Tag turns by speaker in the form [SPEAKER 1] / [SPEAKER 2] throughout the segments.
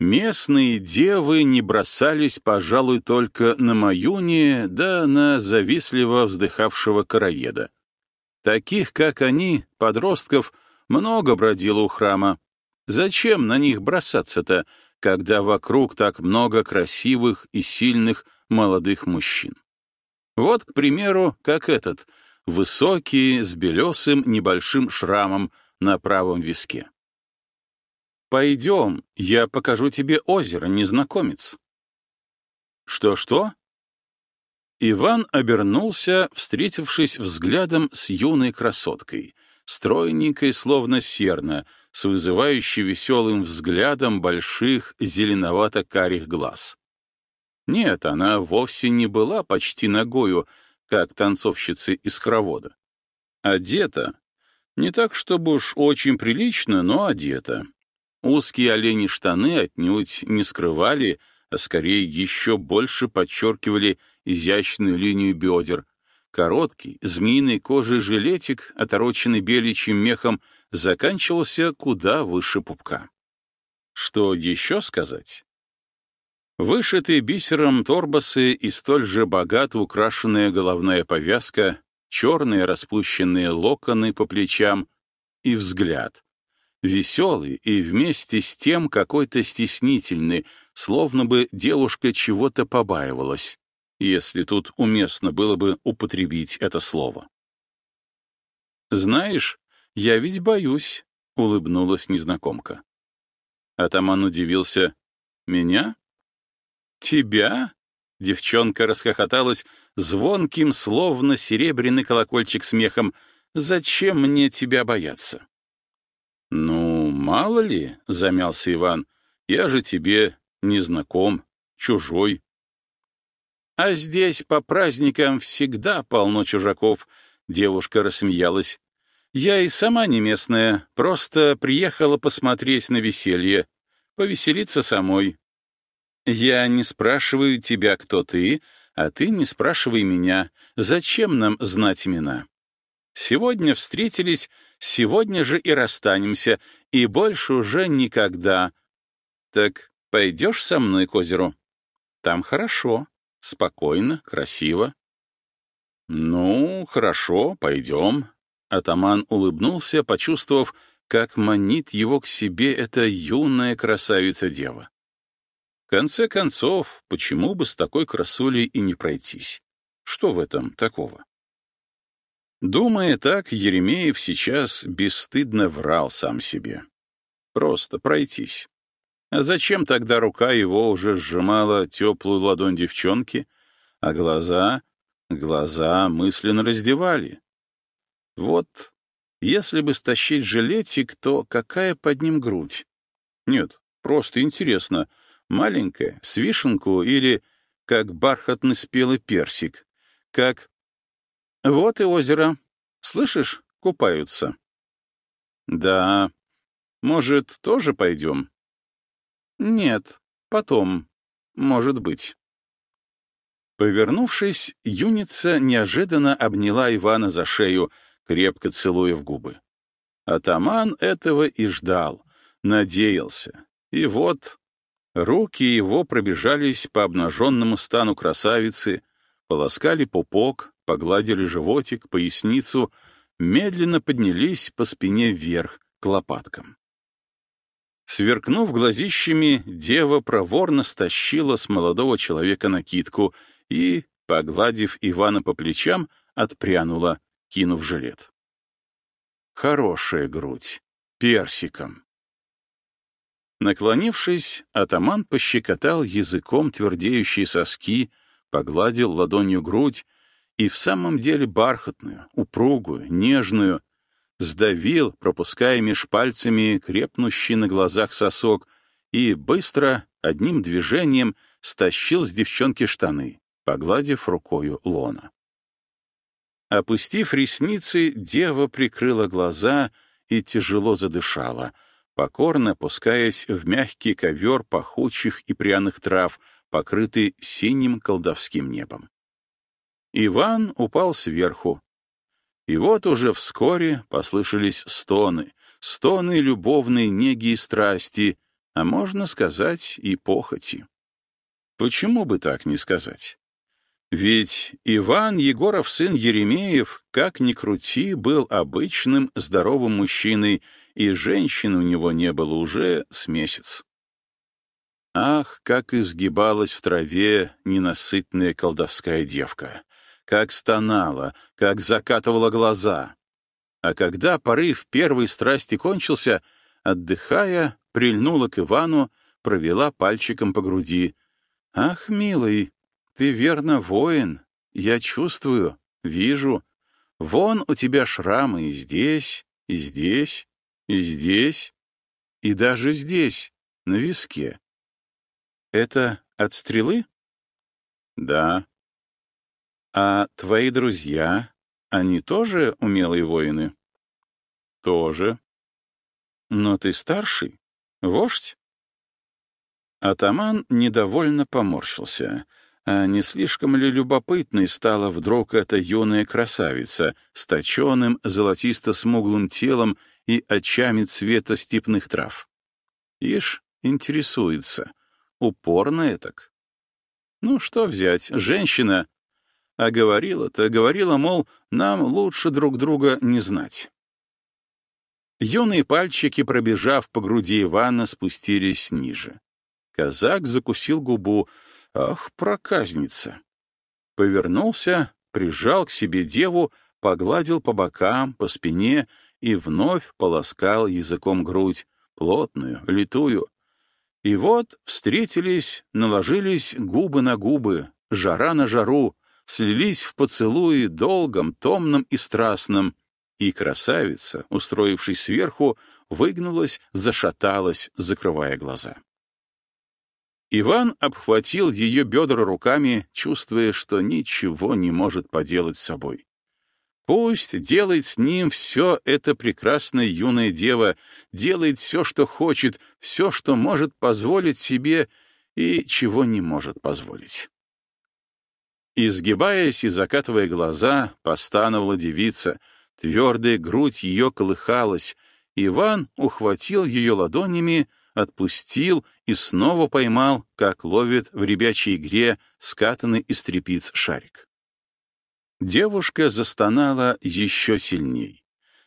[SPEAKER 1] Местные девы не бросались, пожалуй, только на Маюне, да на завистливо вздыхавшего караеда. Таких, как они, подростков, много бродило у храма. Зачем на них бросаться-то, когда вокруг так много красивых и сильных молодых мужчин? Вот, к примеру, как этот, высокий, с белесым небольшим шрамом на правом виске. «Пойдем, я покажу тебе озеро, незнакомец». «Что-что?» Иван обернулся, встретившись взглядом с юной красоткой, стройненькой, словно серна, с вызывающей веселым взглядом больших зеленовато-карих глаз. Нет, она вовсе не была почти ногою, как танцовщицы из хоровода. Одета. Не так, чтобы уж очень прилично, но одета. Узкие олени штаны отнюдь не скрывали, а скорее еще больше подчеркивали изящную линию бедер. Короткий, змеиной кожей жилетик, отороченный беличьим мехом, заканчивался куда выше пупка. Что еще сказать? Вышитые бисером торбасы и столь же богато украшенная головная повязка, черные распущенные локоны по плечам и взгляд. Веселый и вместе с тем какой-то стеснительный, словно бы девушка чего-то побаивалась, если тут уместно было бы употребить это слово. «Знаешь, я ведь боюсь», — улыбнулась незнакомка. Атаман удивился. «Меня?» «Тебя?» — девчонка расхохоталась звонким, словно серебряный колокольчик смехом. «Зачем мне тебя бояться?» «Ну, мало ли», — замялся Иван, — «я же тебе не знаком, чужой». «А здесь по праздникам всегда полно чужаков», — девушка рассмеялась. «Я и сама не местная, просто приехала посмотреть на веселье, повеселиться самой. Я не спрашиваю тебя, кто ты, а ты не спрашивай меня, зачем нам знать имена. Сегодня встретились, сегодня же и расстанемся, и больше уже никогда. Так пойдешь со мной к озеру? Там хорошо, спокойно, красиво. Ну, хорошо, пойдем. Атаман улыбнулся, почувствовав, как манит его к себе эта юная красавица-дева. В конце концов, почему бы с такой красулей и не пройтись? Что в этом такого? Думая так, Еремеев сейчас бесстыдно врал сам себе. Просто пройтись. А зачем тогда рука его уже сжимала теплую ладонь девчонки, а глаза, глаза мысленно раздевали? Вот если бы стащить жилетик, то какая под ним грудь? Нет, просто интересно, маленькая, с вишенку или как бархатный спелый персик, как вот и озеро. Слышишь, купаются. Да. Может, тоже пойдем? Нет, потом. Может быть. Повернувшись, юница неожиданно обняла Ивана за шею, крепко целуя в губы. Атаман этого и ждал, надеялся. И вот руки его пробежались по обнаженному стану красавицы, полоскали пупок, погладили животик, поясницу, медленно поднялись по спине вверх, к лопаткам. Сверкнув глазищами, дева проворно стащила с молодого человека накидку и, погладив Ивана по плечам, отпрянула, кинув жилет. Хорошая грудь, персиком. Наклонившись, атаман пощекотал языком твердеющие соски, погладил ладонью грудь, и в самом деле бархатную, упругую, нежную, сдавил, пропуская меж пальцами крепнущий на глазах сосок, и быстро, одним движением, стащил с девчонки штаны, погладив рукою лона. Опустив ресницы, дева прикрыла глаза и тяжело задышала, покорно опускаясь в мягкий ковер пахучих и пряных трав, покрытый синим колдовским небом. Иван упал сверху. И вот уже вскоре послышались стоны, стоны любовной неги и страсти, а можно сказать и похоти. Почему бы так не сказать? Ведь Иван Егоров, сын Еремеев, как ни крути, был обычным здоровым мужчиной, и женщин у него не было уже с месяц. Ах, как изгибалась в траве ненасытная колдовская девка! Как стонала, как закатывала глаза! А когда порыв первой страсти кончился, отдыхая, прильнула к Ивану, провела пальчиком по груди. «Ах, милый, ты верно воин. Я чувствую, вижу. Вон у тебя шрамы и здесь, и здесь, и здесь, и даже здесь, на виске. Это от стрелы? Да. А твои друзья, они тоже умелые воины? Тоже. Но ты старший, вождь? Атаман недовольно поморщился — а не слишком ли любопытной стала вдруг эта юная красавица с точеным золотисто-смуглым телом и очами цвета степных трав? Ишь, интересуется. Упорно так. Ну, что взять, женщина. А говорила-то, говорила, мол, нам лучше друг друга не знать. Юные пальчики, пробежав по груди Ивана, спустились ниже. Казак закусил губу, Ах, проказница! Повернулся, прижал к себе деву, погладил по бокам, по спине и вновь полоскал языком грудь, плотную, литую. И вот встретились, наложились губы на губы, жара на жару, слились в поцелуи долгом, томном и страстном, и красавица, устроившись сверху, выгнулась, зашаталась, закрывая глаза. Иван обхватил ее бедра руками, чувствуя, что ничего не может поделать с собой. Пусть делает с ним все это прекрасная юная дева, делает все, что хочет, все, что может позволить себе и чего не может позволить. Изгибаясь и закатывая глаза, постановала девица, твердая грудь ее колыхалась, Иван ухватил ее ладонями, отпустил и снова поймал, как ловит в ребячей игре скатанный из трепиц шарик. Девушка застонала еще сильней.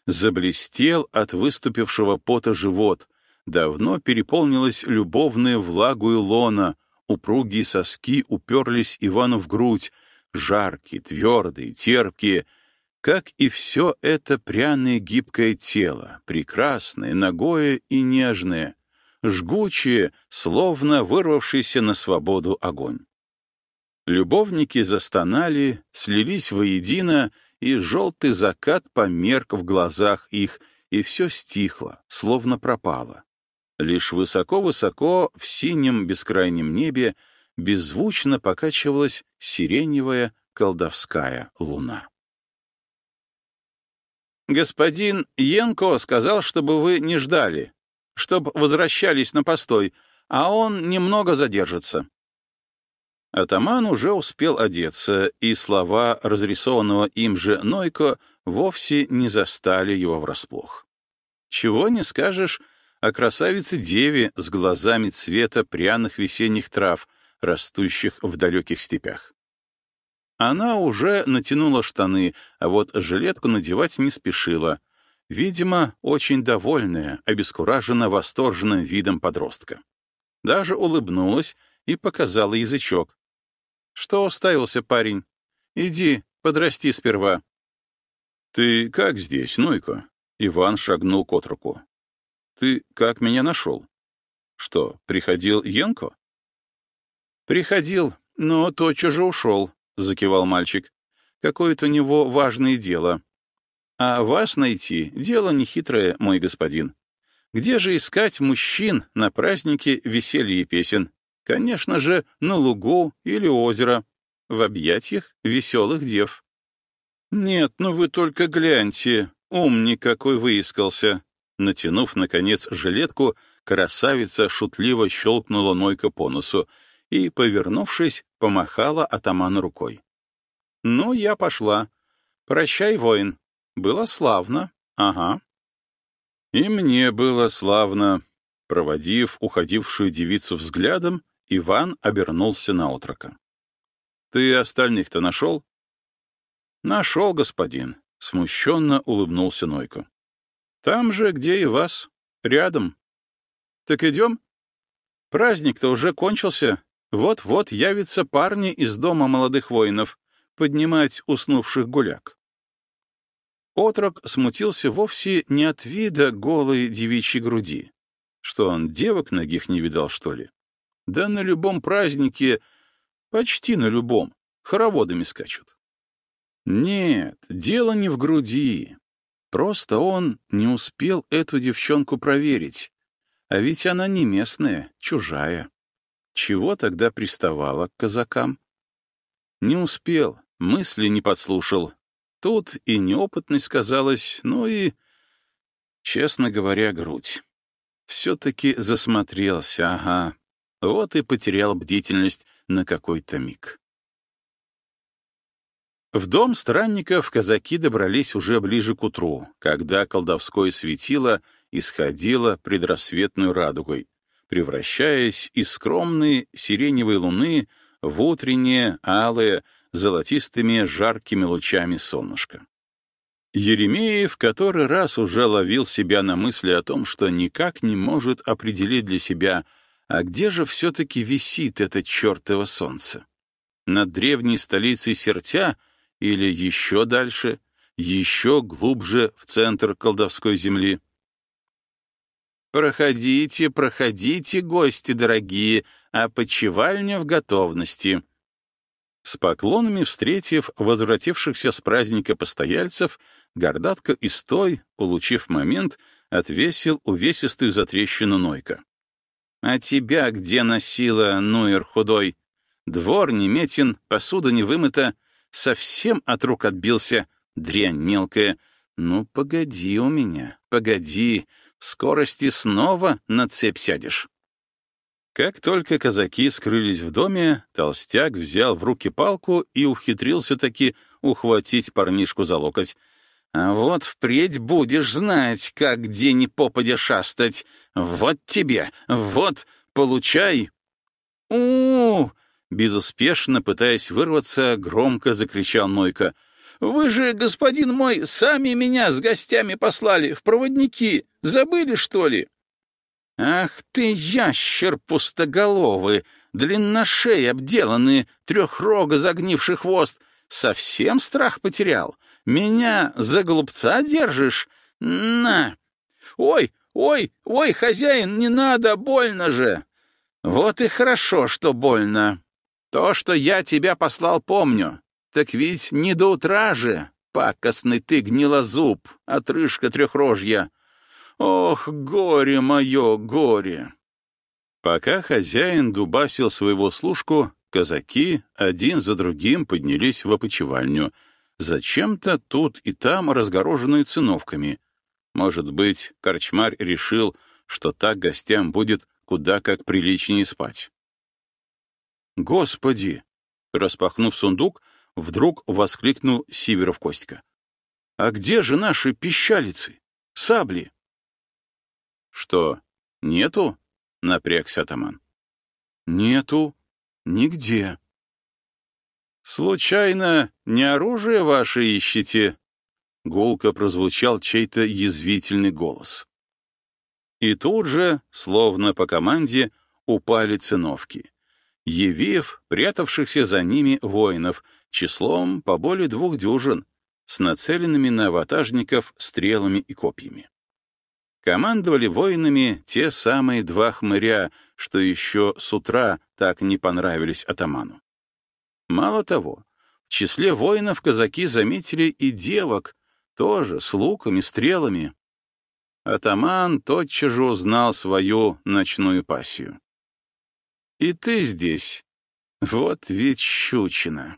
[SPEAKER 1] Заблестел от выступившего пота живот, давно переполнилась любовная влагу и лона, упругие соски уперлись Ивану в грудь, жаркие, твердые, терпкие, как и все это пряное гибкое тело, прекрасное, ногое и нежное, жгучие, словно вырвавшийся на свободу огонь. Любовники застонали, слились воедино, и желтый закат померк в глазах их, и все стихло, словно пропало. Лишь высоко-высоко в синем бескрайнем небе беззвучно покачивалась сиреневая колдовская луна. «Господин Янко сказал, чтобы вы не ждали», чтоб возвращались на постой, а он немного задержится. Атаман уже успел одеться, и слова разрисованного им же Нойко вовсе не застали его врасплох. Чего не скажешь о красавице-деве с глазами цвета пряных весенних трав, растущих в далеких степях. Она уже натянула штаны, а вот жилетку надевать не спешила — Видимо, очень довольная, обескуражена восторженным видом подростка. Даже улыбнулась и показала язычок. «Что уставился парень? Иди, подрасти сперва». «Ты как здесь, Нойко?» Иван шагнул к отруку. «Ты как меня нашел? Что, приходил Янко?» «Приходил, но тотчас же ушел», — закивал мальчик. «Какое-то у него важное дело. А вас найти — дело нехитрое, мой господин. Где же искать мужчин на празднике веселья и песен? Конечно же, на лугу или озеро, в объятиях веселых дев. Нет, ну вы только гляньте, умник какой выискался. Натянув, наконец, жилетку, красавица шутливо щелкнула Нойка по носу и, повернувшись, помахала атаману рукой. «Ну, я пошла. Прощай, воин. Было славно, ага. И мне было славно. Проводив уходившую девицу взглядом, Иван обернулся на отрока. «Ты остальных-то нашел?» «Нашел, господин», — смущенно улыбнулся Нойко. «Там же, где и вас, рядом. Так идем? Праздник-то уже кончился. Вот-вот явятся парни из дома молодых воинов поднимать уснувших гуляк». Отрок смутился вовсе не от вида голой девичьей груди. Что он, девок ногих не видал, что ли? Да на любом празднике, почти на любом, хороводами скачут. Нет, дело не в груди. Просто он не успел эту девчонку проверить. А ведь она не местная, чужая. Чего тогда приставала к казакам? Не успел, мысли не подслушал. Тут и неопытность сказалась, ну и, честно говоря, грудь. Все-таки засмотрелся, ага. Вот и потерял бдительность на какой-то миг. В дом странников казаки добрались уже ближе к утру, когда колдовское светило исходило предрассветную радугой, превращаясь из скромной сиреневой луны в утреннее, алое, золотистыми жаркими лучами солнышко. Еремеев который раз уже ловил себя на мысли о том, что никак не может определить для себя, а где же все-таки висит это чертово солнце? Над древней столицей Сертя или еще дальше, еще глубже в центр колдовской земли? «Проходите, проходите, гости дорогие, а почевальня в готовности», с поклонами встретив возвратившихся с праздника постояльцев, Гордатка и стой, улучив момент, отвесил увесистую затрещину Нойка. «А тебя где носила, Нуэр худой? Двор неметен, посуда не вымыта, совсем от рук отбился, дрянь мелкая. Ну, погоди у меня, погоди, скорости снова на цепь сядешь». Как только казаки скрылись в доме, толстяк взял в руки палку и ухитрился таки ухватить парнишку за локоть, а вот впредь будешь знать, как где ни попадя шастать. Вот тебе, вот, получай. у, -у, -у Безуспешно пытаясь вырваться, громко закричал Нойка. «Вы же, господин мой, сами меня с гостями послали в проводники. Забыли, что ли?» «Ах ты, ящер пустоголовый, длинношей обделанный, трехрога загнивший хвост! Совсем страх потерял? Меня за голубца держишь? На! Ой, ой, ой, хозяин, не надо, больно же! Вот и хорошо, что больно. То, что я тебя послал, помню. Так ведь не до утра же, пакостный ты гнилозуб, отрыжка трехрожья. Ох, горе мое, горе! Пока хозяин дубасил своего служку, казаки один за другим поднялись в опочивальню — Зачем-то тут и там разгороженную циновками. Может быть, корчмарь решил, что так гостям будет куда как приличнее спать. «Господи!» — распахнув сундук, вдруг воскликнул Сиверов Костька. «А где же наши пищалицы? Сабли?» «Что, нету?» — напрягся атаман. «Нету. Нигде», «Случайно не оружие ваше ищете?» Гулко прозвучал чей-то язвительный голос. И тут же, словно по команде, упали циновки, явив прятавшихся за ними воинов числом по более двух дюжин, с нацеленными на ватажников стрелами и копьями. Командовали воинами те самые два хмыря, что еще с утра так не понравились атаману. Мало того, в числе воинов казаки заметили и девок, тоже с луками, стрелами. Атаман тотчас же узнал свою ночную пассию. «И ты здесь. Вот ведь щучина».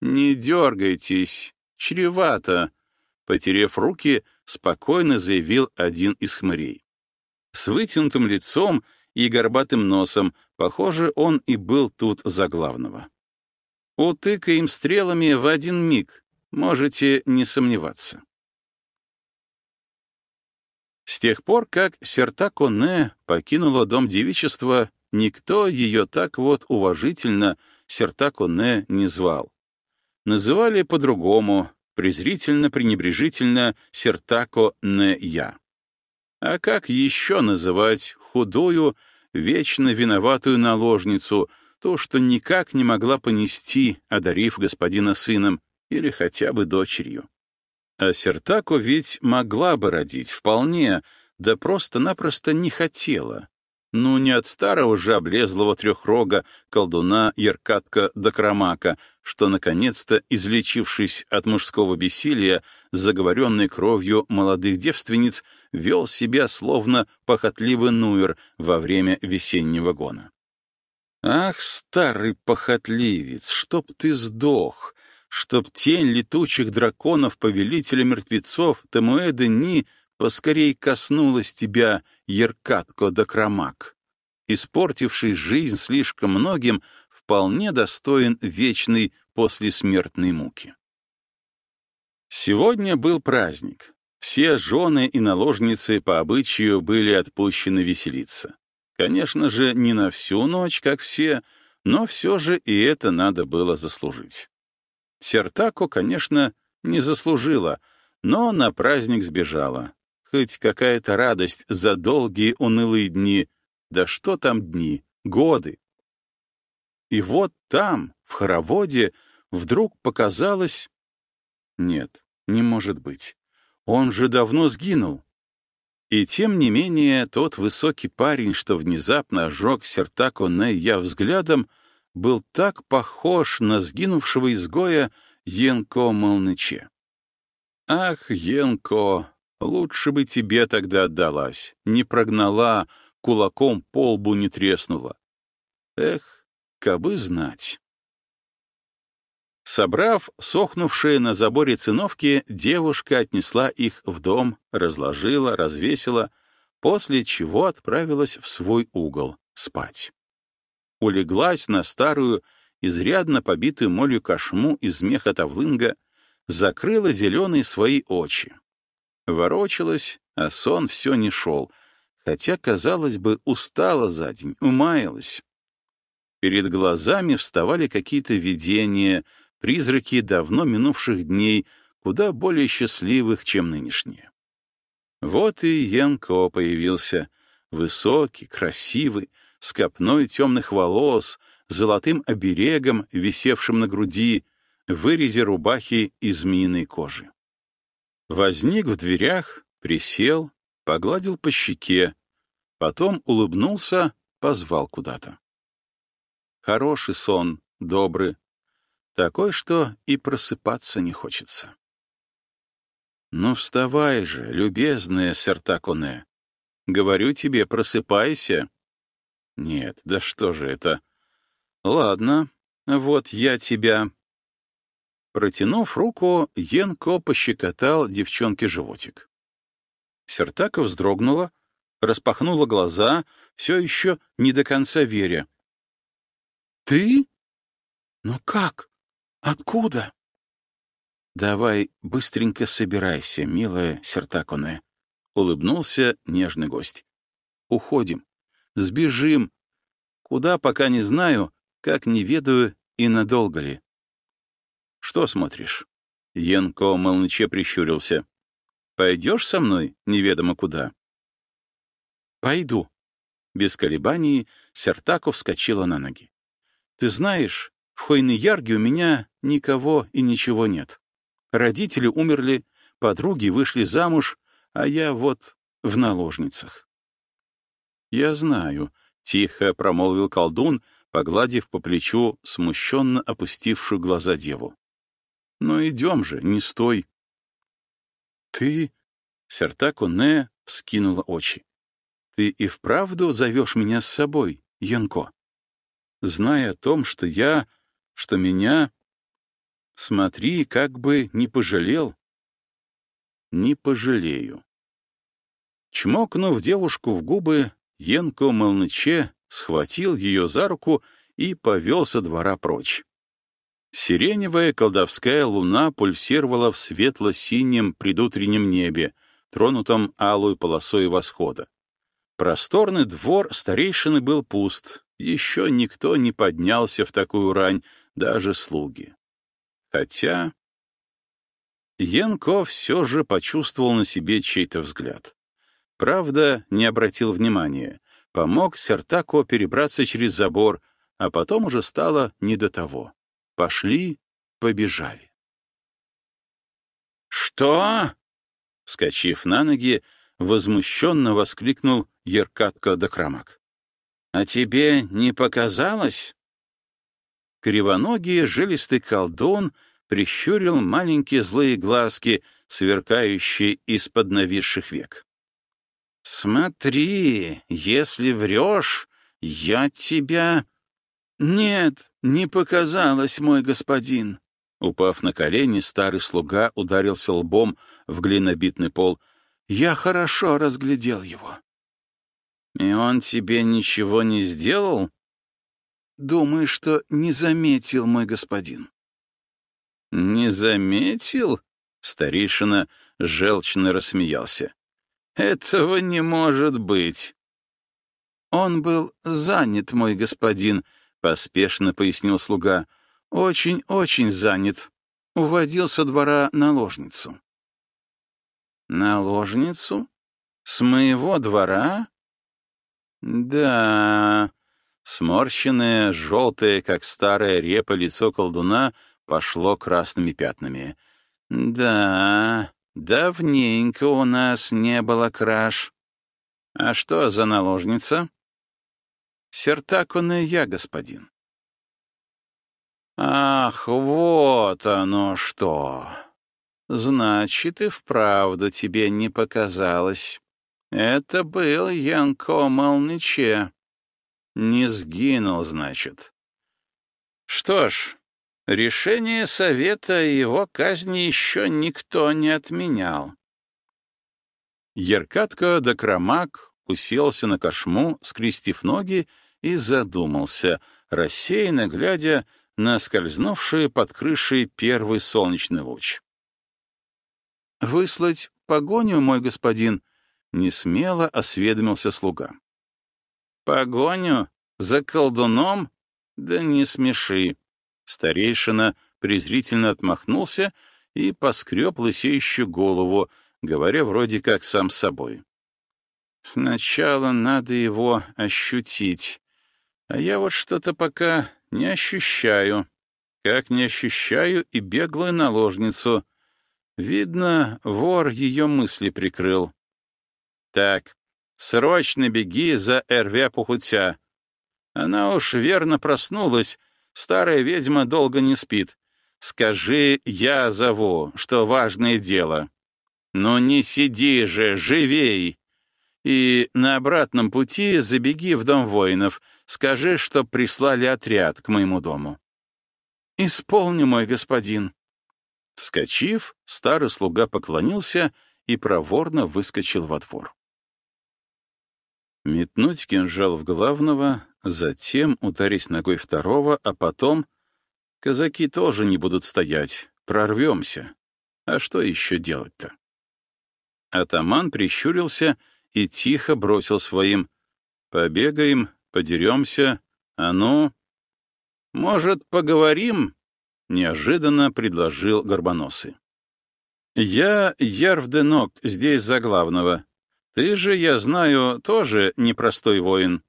[SPEAKER 1] «Не дергайтесь, чревато», — потерев руки, спокойно заявил один из хмырей. С вытянутым лицом и горбатым носом, похоже, он и был тут за главного. Утыкаем стрелами в один миг, можете не сомневаться. С тех пор, как Сертаконе покинула дом девичества, никто ее так вот уважительно Сертаконе не звал. Называли по-другому, презрительно-пренебрежительно Сертако-не-я. А как еще называть худую, вечно виноватую наложницу, то, что никак не могла понести, одарив господина сыном или хотя бы дочерью? А Сертако ведь могла бы родить вполне, да просто-напросто не хотела. Ну, не от старого же облезлого трехрога колдуна Яркатка Докромака, что, наконец-то, излечившись от мужского бессилия, заговоренной кровью молодых девственниц, вел себя словно похотливый нуер во время весеннего гона. «Ах, старый похотливец, чтоб ты сдох! чтоб тень летучих драконов повелителя мертвецов Тамуэда Ни поскорей коснулась тебя, Еркатко да Крамак. Испортивший жизнь слишком многим, вполне достоин вечной послесмертной муки. Сегодня был праздник. Все жены и наложницы по обычаю были отпущены веселиться. Конечно же, не на всю ночь, как все, но все же и это надо было заслужить. Сертако, конечно, не заслужила, но на праздник сбежала. Хоть какая-то радость за долгие унылые дни. Да что там дни, годы. И вот там, в хороводе, вдруг показалось... Нет, не может быть. Он же давно сгинул. И тем не менее, тот высокий парень, что внезапно ожег Сертако я взглядом, был так похож на сгинувшего изгоя Енко Молныче. «Ах, Енко, лучше бы тебе тогда отдалась, не прогнала, кулаком по лбу не треснула. Эх, кабы знать». Собрав сохнувшие на заборе циновки, девушка отнесла их в дом, разложила, развесила, после чего отправилась в свой угол спать улеглась на старую, изрядно побитую молью кошму из меха тавлынга, закрыла зеленые свои очи. Ворочалась, а сон все не шел, хотя, казалось бы, устала за день, умаялась. Перед глазами вставали какие-то видения, призраки давно минувших дней, куда более счастливых, чем нынешние. Вот и Янко появился, высокий, красивый, с копной темных волос, золотым оберегом, висевшим на груди, в вырезе рубахи из змеиной кожи. Возник в дверях, присел, погладил по щеке, потом улыбнулся, позвал куда-то. Хороший сон, добрый, такой, что и просыпаться не хочется. «Ну вставай же, любезная Сертаконе. Говорю тебе, просыпайся. Нет, да что же это? Ладно, вот я тебя... Протянув руку, Енко пощекотал девчонке животик. Сертака вздрогнула, распахнула глаза, все еще не до конца веря. «Ты? Но как? Откуда?» «Давай быстренько собирайся, милая Сертаконе», — улыбнулся нежный гость. «Уходим. Сбежим. Куда, пока не знаю, как не ведаю и надолго ли. Что смотришь? Янко молныче прищурился. Пойдешь со мной неведомо куда? Пойду. Без колебаний Сертаков вскочила на ноги. Ты знаешь, в Хойны-Ярге у меня никого и ничего нет. Родители умерли, подруги вышли замуж, а я вот в наложницах. «Я знаю», — тихо промолвил колдун, погладив по плечу смущенно опустившую глаза деву. «Но идем же, не стой». «Ты...» — Сертакуне вскинула очи. «Ты и вправду зовешь меня с собой, Янко? Зная о том, что я... что меня... Смотри, как бы не пожалел». «Не пожалею». Чмокнув девушку в губы, Енко Молныче схватил ее за руку и повел со двора прочь. Сиреневая колдовская луна пульсировала в светло-синем предутреннем небе, тронутом алой полосой восхода. Просторный двор старейшины был пуст, еще никто не поднялся в такую рань, даже слуги. Хотя... Янко все же почувствовал на себе чей-то взгляд. Правда, не обратил внимания, помог Сертако перебраться через забор, а потом уже стало не до того. Пошли, побежали. «Что?» Вскочив на ноги, возмущенно воскликнул Еркатка Докрамак. «А тебе не показалось?» Кривоногий жилистый колдун прищурил маленькие злые глазки, сверкающие из-под нависших век. «Смотри, если врешь, я тебя...» «Нет, не показалось, мой господин!» Упав на колени, старый слуга ударился лбом в глинобитный пол. «Я хорошо разглядел его». «И он тебе ничего не сделал?» «Думаю, что не заметил, мой господин». «Не заметил?» — старейшина желчно рассмеялся. «Этого не может быть». «Он был занят, мой господин», — поспешно пояснил слуга. «Очень-очень занят. Уводил со двора наложницу». «Наложницу? С моего двора?» «Да...» Сморщенное, желтое, как старая репа, лицо колдуна пошло красными пятнами. «Да, давненько у нас не было краж. А что за наложница?» Сертакуна я, господин. Ах, вот оно что! Значит, и вправду тебе не показалось. Это был Янко Молныче. Не сгинул, значит. Что ж, решение совета и его казни еще никто не отменял. Еркатка да Крамак уселся на кошму, скрестив ноги, и задумался, рассеянно глядя на скользнувший под крышей первый солнечный луч. «Выслать погоню, мой господин?» — несмело осведомился слуга. «Погоню? За колдуном? Да не смеши!» Старейшина презрительно отмахнулся и поскреб лысеющую голову, говоря вроде как сам с собой. Сначала надо его ощутить. А я вот что-то пока не ощущаю. Как не ощущаю и беглую наложницу. Видно, вор ее мысли прикрыл. Так, срочно беги за Эрве Пухутя. Она уж верно проснулась, старая ведьма долго не спит. Скажи, я зову, что важное дело. Ну не сиди же, живей! И на обратном пути забеги в дом воинов, скажи, что прислали отряд к моему дому». «Исполню, мой господин». Вскочив, старый слуга поклонился и проворно выскочил во двор. Метнуть кинжал в главного, затем ударить ногой второго, а потом... Казаки тоже не будут стоять, прорвемся. А что еще делать-то? Атаман прищурился и тихо бросил своим «Побегаем, подеремся, а ну...» «Может, поговорим?» — неожиданно предложил Горбоносый. «Я Ярвденок, здесь за главного. Ты же, я знаю, тоже непростой воин».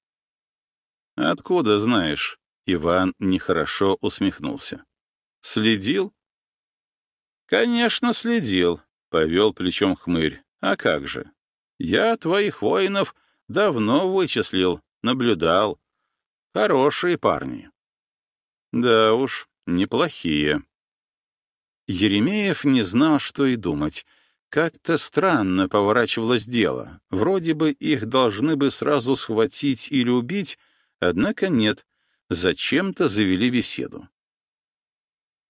[SPEAKER 1] «Откуда знаешь?» — Иван нехорошо усмехнулся. «Следил?» «Конечно, следил», — повел плечом хмырь. «А как же? Я твоих воинов давно вычислил, наблюдал. Хорошие парни. Да уж, неплохие. Еремеев не знал, что и думать. Как-то странно поворачивалось дело. Вроде бы их должны бы сразу схватить или убить, однако нет. Зачем-то завели беседу.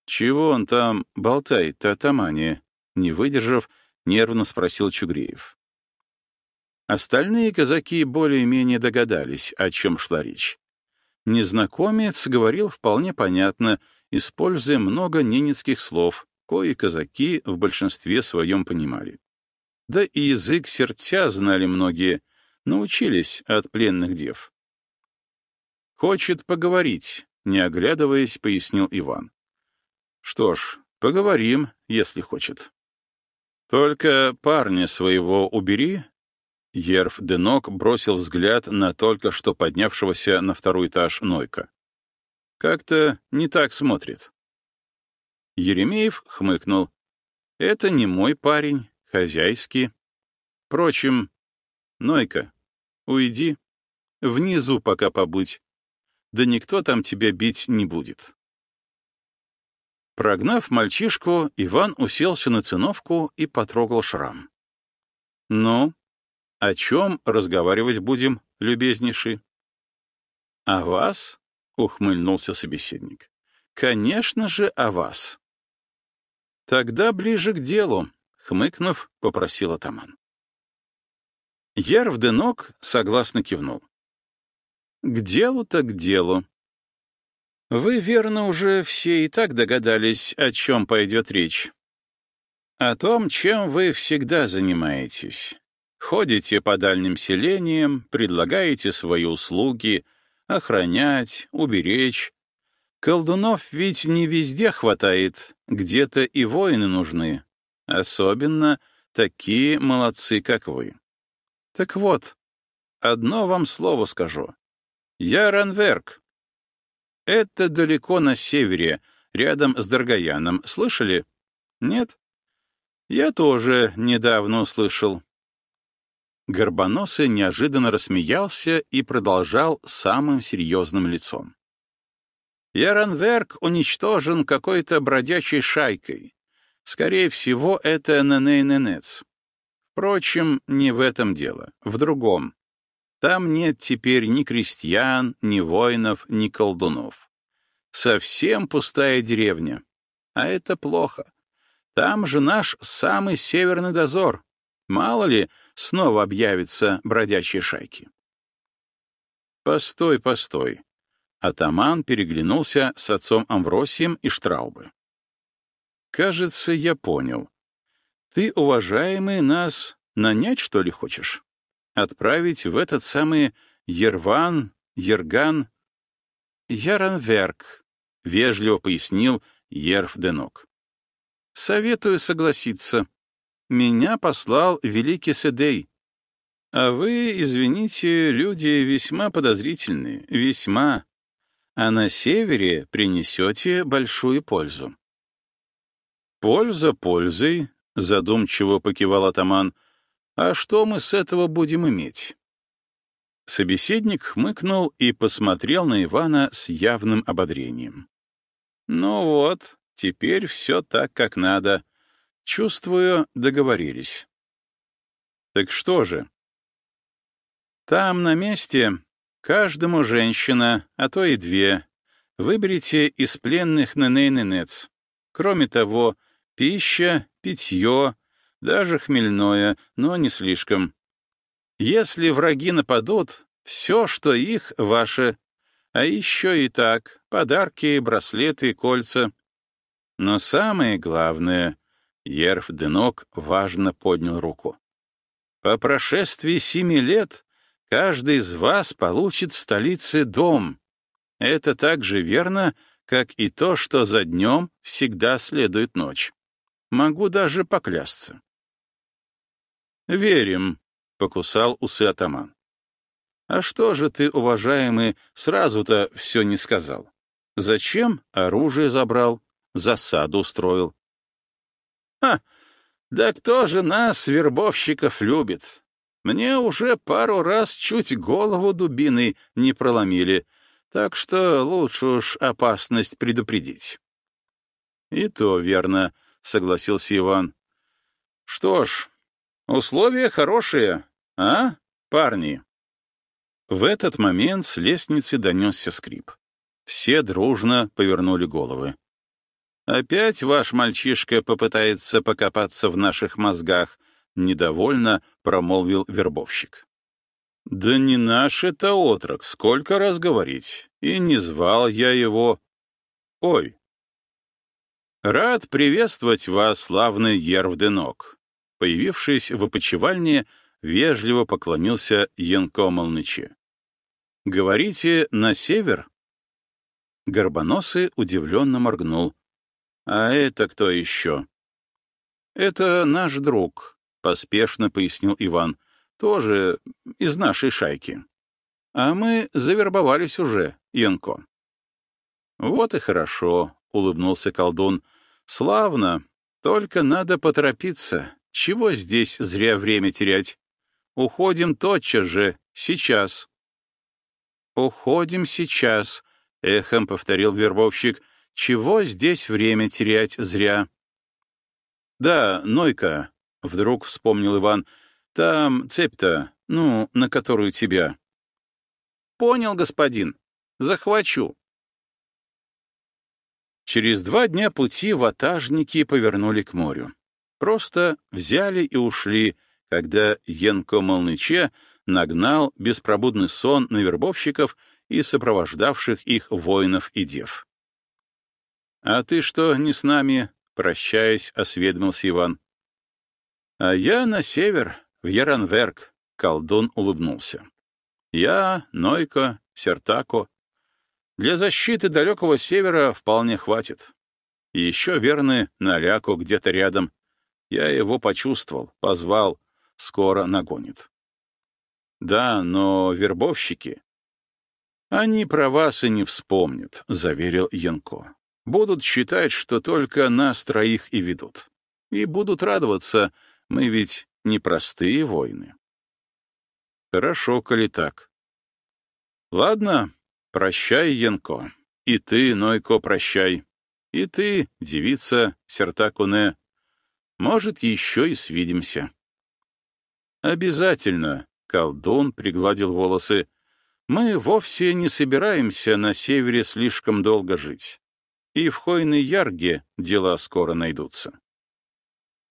[SPEAKER 1] «Чего он там болтает, атамане?» Не выдержав, нервно спросил Чугреев. Остальные казаки более-менее догадались, о чем шла речь. Незнакомец говорил вполне понятно, используя много ненецких слов, кои казаки в большинстве своем понимали. Да и язык сердца знали многие, научились от пленных дев. «Хочет поговорить», — не оглядываясь, пояснил Иван. «Что ж, поговорим, если хочет». «Только парня своего убери». Ерф Денок бросил взгляд на только что поднявшегося на второй этаж Нойка. «Как-то не так смотрит». Еремеев хмыкнул. «Это не мой парень, хозяйский. Впрочем, Нойка, уйди. Внизу пока побудь. Да никто там тебя бить не будет». Прогнав мальчишку, Иван уселся на циновку и потрогал шрам. «Ну, о чем разговаривать будем, любезнейший?» «О вас?» — ухмыльнулся собеседник. «Конечно же, о вас». «Тогда ближе к делу», — хмыкнув, попросил атаман. Ярвденок согласно кивнул. «К делу-то к делу. Вы, верно, уже все и так догадались, о чем пойдет речь. О том, чем вы всегда занимаетесь. Ходите по дальним селениям, предлагаете свои услуги, охранять, уберечь. Колдунов ведь не везде хватает, где-то и воины нужны. Особенно такие молодцы, как вы. Так вот, одно вам слово скажу. Я Ранверк, это далеко на севере, рядом с Даргаяном. Слышали? Нет? Я тоже недавно услышал. Горбоносый неожиданно рассмеялся и продолжал самым серьезным лицом. Яранверк уничтожен какой-то бродячей шайкой. Скорее всего, это Неней-Ненец. Впрочем, не в этом дело, в другом. Там нет теперь ни крестьян, ни воинов, ни колдунов. Совсем пустая деревня. А это плохо. Там же наш самый северный дозор. Мало ли, снова объявятся бродячие шайки. Постой, постой. Атаман переглянулся с отцом Амвросием и Штраубы. Кажется, я понял. Ты, уважаемый, нас нанять, что ли, хочешь? отправить в этот самый Ерван, Ерган, Яранверк, — вежливо пояснил Ерф Денок. «Советую согласиться. Меня послал великий Седей. А вы, извините, люди весьма подозрительные, весьма. А на севере принесете большую пользу». «Польза пользой», — задумчиво покивал атаман, — а что мы с этого будем иметь? Собеседник хмыкнул и посмотрел на Ивана с явным ободрением. Ну вот, теперь все так, как надо. Чувствую, договорились. Так что же? Там, на месте, каждому женщина, а то и две. Выберите из пленных неней-ненец. Кроме того, пища, питье, даже хмельное, но не слишком. Если враги нападут, все, что их, ваше. А еще и так, подарки, браслеты, кольца. Но самое главное, Ерф Денок важно поднял руку. По прошествии семи лет каждый из вас получит в столице дом. Это так же верно, как и то, что за днем всегда следует ночь. Могу даже поклясться. «Верим», — покусал усы атаман. «А что же ты, уважаемый, сразу-то все не сказал? Зачем оружие забрал, засаду устроил?» «Ха! Да кто же нас, вербовщиков, любит? Мне уже пару раз чуть голову дубиной не проломили, так что лучше уж опасность предупредить». «И то верно», — согласился Иван. «Что ж, Условия хорошие, а, парни?» В этот момент с лестницы донесся скрип. Все дружно повернули головы. «Опять ваш мальчишка попытается покопаться в наших мозгах», — недовольно промолвил вербовщик. «Да не наш это отрок, сколько раз говорить, и не звал я его. Ой!» «Рад приветствовать вас, славный Ервденок. Появившись в опочивальне, вежливо поклонился Янко Молныче. «Говорите, на север?» Горбоносый удивленно моргнул. «А это кто еще?» «Это наш друг», — поспешно пояснил Иван. «Тоже из нашей шайки. А мы завербовались уже, Янко». «Вот и хорошо», — улыбнулся колдун. «Славно. Только надо поторопиться. Чего здесь зря время терять? Уходим тотчас же, сейчас». «Уходим сейчас», — эхом повторил вербовщик. «Чего здесь время терять зря?» «Да, Нойка», — вдруг вспомнил Иван, — «там цепь-то, ну, на которую тебя». «Понял, господин. Захвачу». Через два дня пути ватажники повернули к морю. Просто взяли и ушли, когда Янко Молныче нагнал беспробудный сон на вербовщиков и сопровождавших их воинов и дев. «А ты что, не с нами?» — прощаясь, осведомился Иван. «А я на север, в Яранверк», — колдун улыбнулся. «Я, Нойко, Сертако. Для защиты далекого севера вполне хватит. Еще верны Наляку где-то рядом. Я его почувствовал, позвал, скоро нагонит». «Да, но вербовщики...» «Они про вас и не вспомнят», — заверил Янко. «Будут считать, что только нас троих и ведут. И будут радоваться, мы ведь не простые воины». «Хорошо, коли так». «Ладно, прощай, Янко. И ты, Нойко, прощай. И ты, девица Сертакуне. Может, еще и свидимся». «Обязательно», — колдун пригладил волосы, — мы вовсе не собираемся на севере слишком долго жить. И в Хойной Ярге дела скоро найдутся.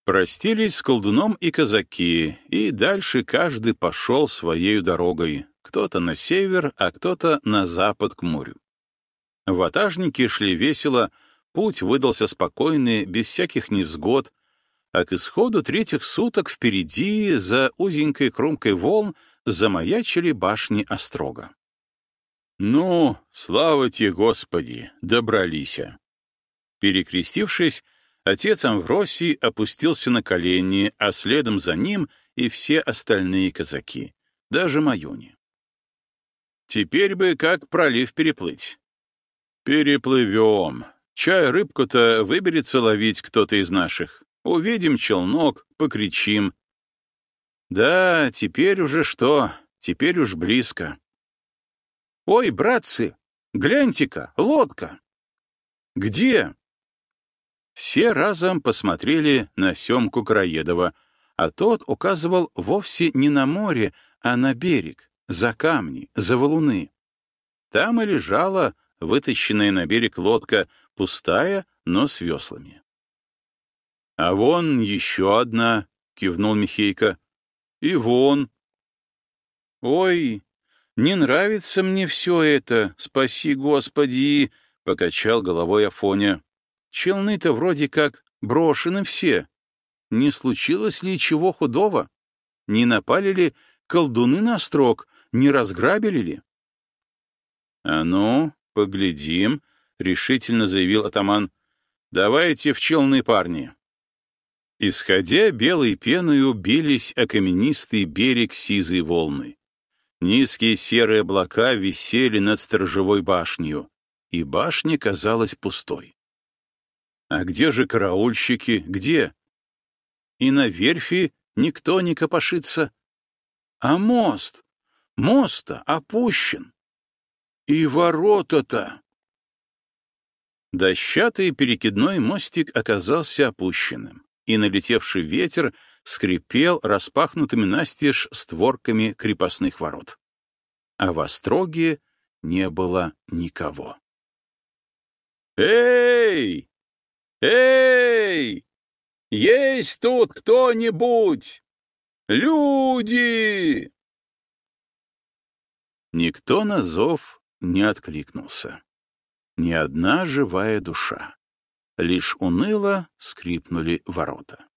[SPEAKER 1] Простились с колдуном и казаки, и дальше каждый пошел своей дорогой, кто-то на север, а кто-то на запад к морю. Ватажники шли весело, путь выдался спокойный, без всяких невзгод, а к исходу третьих суток впереди, за узенькой кромкой волн, замаячили башни Острога. «Ну, слава тебе, Господи, добралися!» Перекрестившись, отец Амвросий опустился на колени, а следом за ним и все остальные казаки, даже Маюни. «Теперь бы как пролив переплыть». «Переплывем. Чай рыбку-то выберется ловить кто-то из наших. Увидим челнок, покричим, да, теперь уже что? Теперь уж близко. Ой, братцы, гляньте-ка, лодка. Где? Все разом посмотрели на Семку Краедова, а тот указывал вовсе не на море, а на берег, за камни, за валуны. Там и лежала вытащенная на берег лодка, пустая, но с веслами. — А вон еще одна, — кивнул Михейка. И вон. Ой, не нравится мне все это, спаси Господи, — покачал головой Афоня. Челны-то вроде как брошены все. Не случилось ли чего худого? Не напали ли колдуны на строк, не разграбили ли? — А ну, поглядим, — решительно заявил атаман. — Давайте в челны, парни. Исходя белой пеною, бились о каменистый берег сизой волны. Низкие серые облака висели над сторожевой башней, и башня казалась пустой. А где же караульщики? Где? И на верфи никто не копошится. А мост? Мост-то опущен. И ворота-то! Дощатый перекидной мостик оказался опущенным и налетевший ветер скрипел распахнутыми настежь створками крепостных ворот. А в Остроге не было никого. «Эй! Эй! Есть тут кто-нибудь? Люди!» Никто на зов не откликнулся. Ни одна живая душа. Лишь уныло скрипнули ворота.